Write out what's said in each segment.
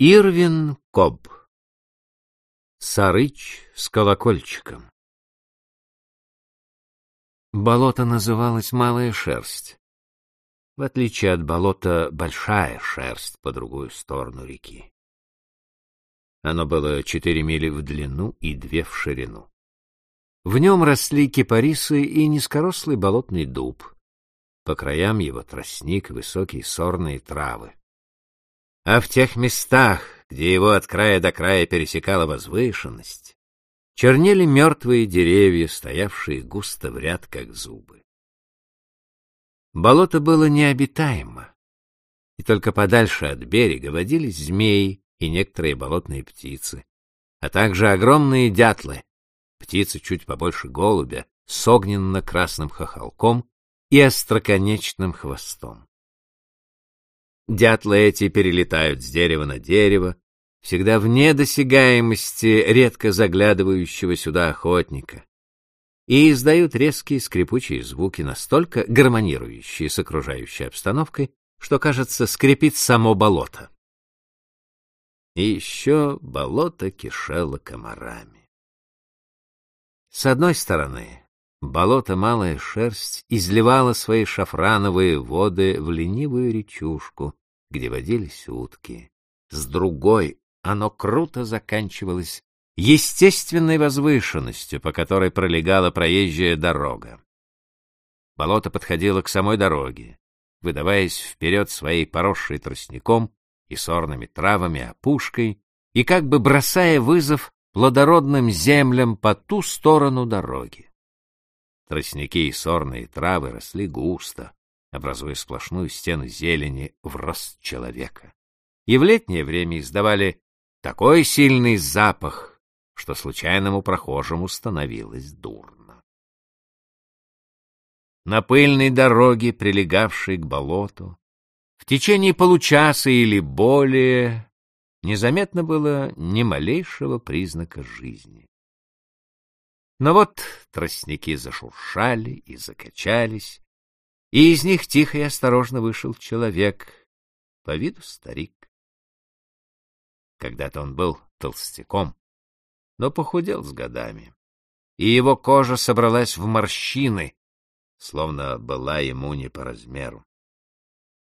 Ирвин Коб Сарыч с колокольчиком Болото называлось Малая Шерсть. В отличие от болота Большая Шерсть по другую сторону реки. Оно было четыре мили в длину и две в ширину. В нем росли кипарисы и низкорослый болотный дуб. По краям его тростник, высокие сорные травы. А в тех местах, где его от края до края пересекала возвышенность, чернели мертвые деревья, стоявшие густо в ряд, как зубы. Болото было необитаемо, и только подальше от берега водились змеи и некоторые болотные птицы, а также огромные дятлы, птицы чуть побольше голубя, с огненно-красным хохолком и остроконечным хвостом. Дятлы эти перелетают с дерева на дерево, всегда вне досягаемости редко заглядывающего сюда охотника, и издают резкие скрипучие звуки, настолько гармонирующие с окружающей обстановкой, что, кажется, скрипит само болото. И еще болото кишело комарами. С одной стороны, болото Малая Шерсть изливало свои шафрановые воды в ленивую речушку, где водились утки. С другой оно круто заканчивалось естественной возвышенностью, по которой пролегала проезжая дорога. Болото подходило к самой дороге, выдаваясь вперед своей поросшей тростником и сорными травами опушкой, и как бы бросая вызов плодородным землям по ту сторону дороги. Тростники и сорные травы росли густо, образуя сплошную стену зелени в рост человека. И в летнее время издавали такой сильный запах, что случайному прохожему становилось дурно. На пыльной дороге, прилегавшей к болоту, в течение получаса или более незаметно было ни малейшего признака жизни. Но вот тростники зашуршали и закачались, и из них тихо и осторожно вышел человек, по виду старик. Когда-то он был толстяком, но похудел с годами, и его кожа собралась в морщины, словно была ему не по размеру.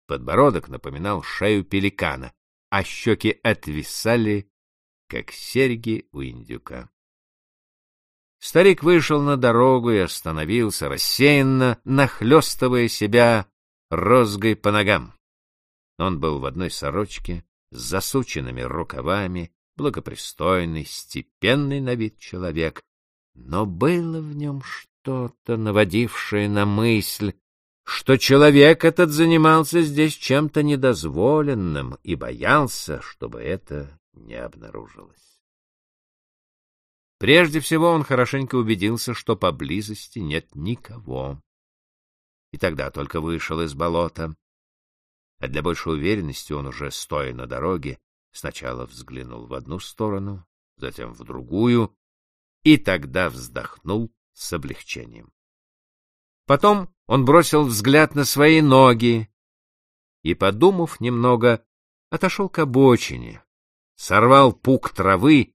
Подбородок напоминал шею пеликана, а щеки отвисали, как серьги у индюка. Старик вышел на дорогу и остановился, рассеянно нахлестывая себя розгой по ногам. Он был в одной сорочке, с засученными рукавами, благопристойный, степенный на вид человек, но было в нем что-то, наводившее на мысль, что человек этот занимался здесь чем-то недозволенным и боялся, чтобы это не обнаружилось. Прежде всего он хорошенько убедился, что поблизости нет никого. И тогда только вышел из болота. А для большей уверенности он уже, стоя на дороге, сначала взглянул в одну сторону, затем в другую, и тогда вздохнул с облегчением. Потом он бросил взгляд на свои ноги и, подумав немного, отошел к обочине, сорвал пук травы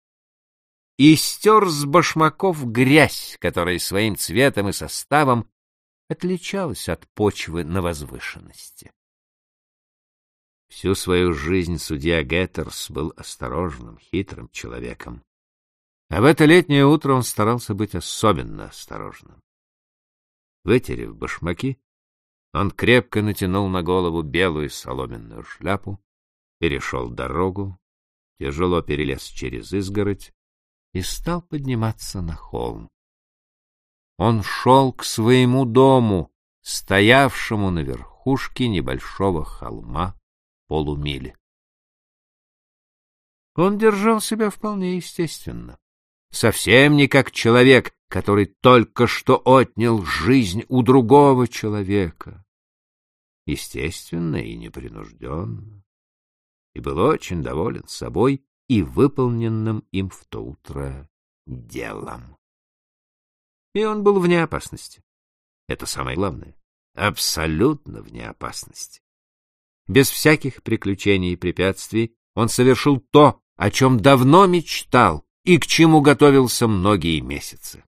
и стер с башмаков грязь, которая своим цветом и составом отличалась от почвы на возвышенности. Всю свою жизнь судья Геттерс был осторожным, хитрым человеком. А в это летнее утро он старался быть особенно осторожным. Вытерев башмаки, он крепко натянул на голову белую соломенную шляпу, перешел дорогу, тяжело перелез через изгородь и стал подниматься на холм. Он шел к своему дому, стоявшему на верхушке небольшого холма полумили. Он держал себя вполне естественно, совсем не как человек, который только что отнял жизнь у другого человека. Естественно и непринужденно. И был очень доволен собой и выполненным им в то утро делом. И он был вне опасности. Это самое главное. Абсолютно вне опасности. Без всяких приключений и препятствий Он совершил то, о чем давно мечтал и к чему готовился многие месяцы.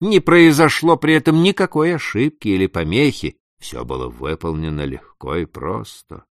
Не произошло при этом никакой ошибки или помехи, все было выполнено легко и просто.